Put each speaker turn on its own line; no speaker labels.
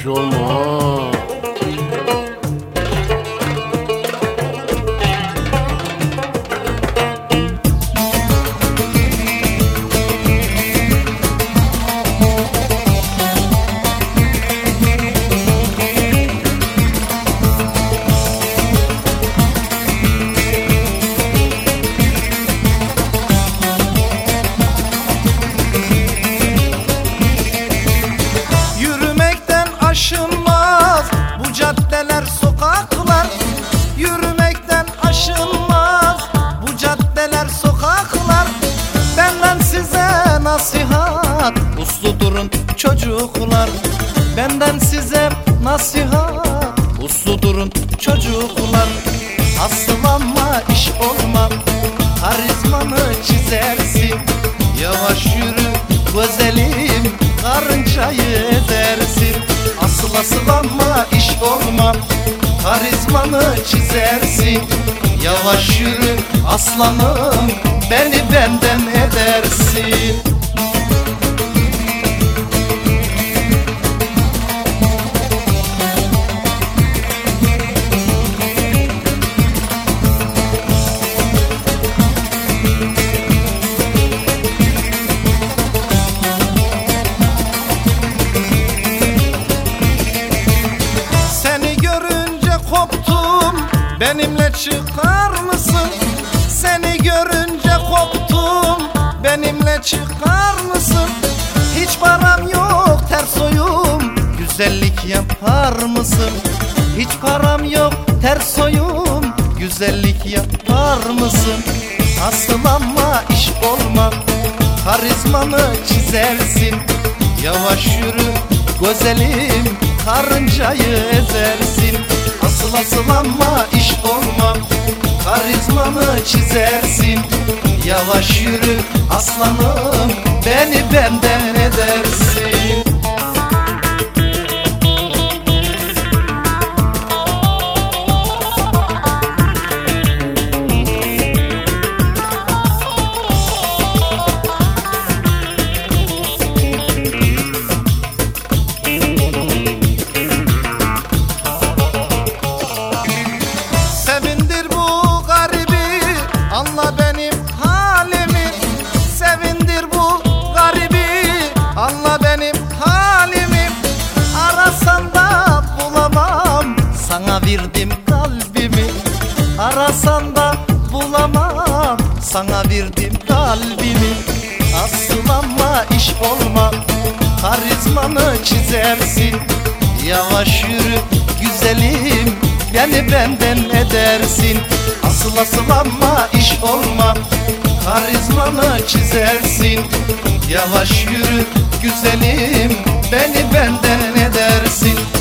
hiç olma
nasihat uslu durun çocuklar. Benden size nasihat uslu durun çocuklar. Aslanma iş olmam Karizmanı çizersin. Yavaş yürü güzelim Karıncayı edersin. Asıl asılanma iş olmam Karizmanı çizersin. Yavaş yürü aslanım Beni benden edersin Benimle çıkar mısın? Seni görünce koptum Benimle çıkar mısın? Hiç param yok ters oyum Güzellik yapar mısın? Hiç param yok ters oyum Güzellik yapar mısın? Aslanma iş olmam Karizmanı çizersin Yavaş yürü güzelim Karıncayı ezersin Asıl asılanma iş olmam. Karizmanı çizersin. Yavaş yürü aslanım Beni benden edersin Arasan da bulamam. Sana verdim kalbimi. Aslanma iş olmam Karizmanı çizersin. Yavaş yürü güzelim. Beni benden edersin. Asıl asılanma iş olmam Karizmanı çizersin. Yavaş yürü güzelim. Beni benden edersin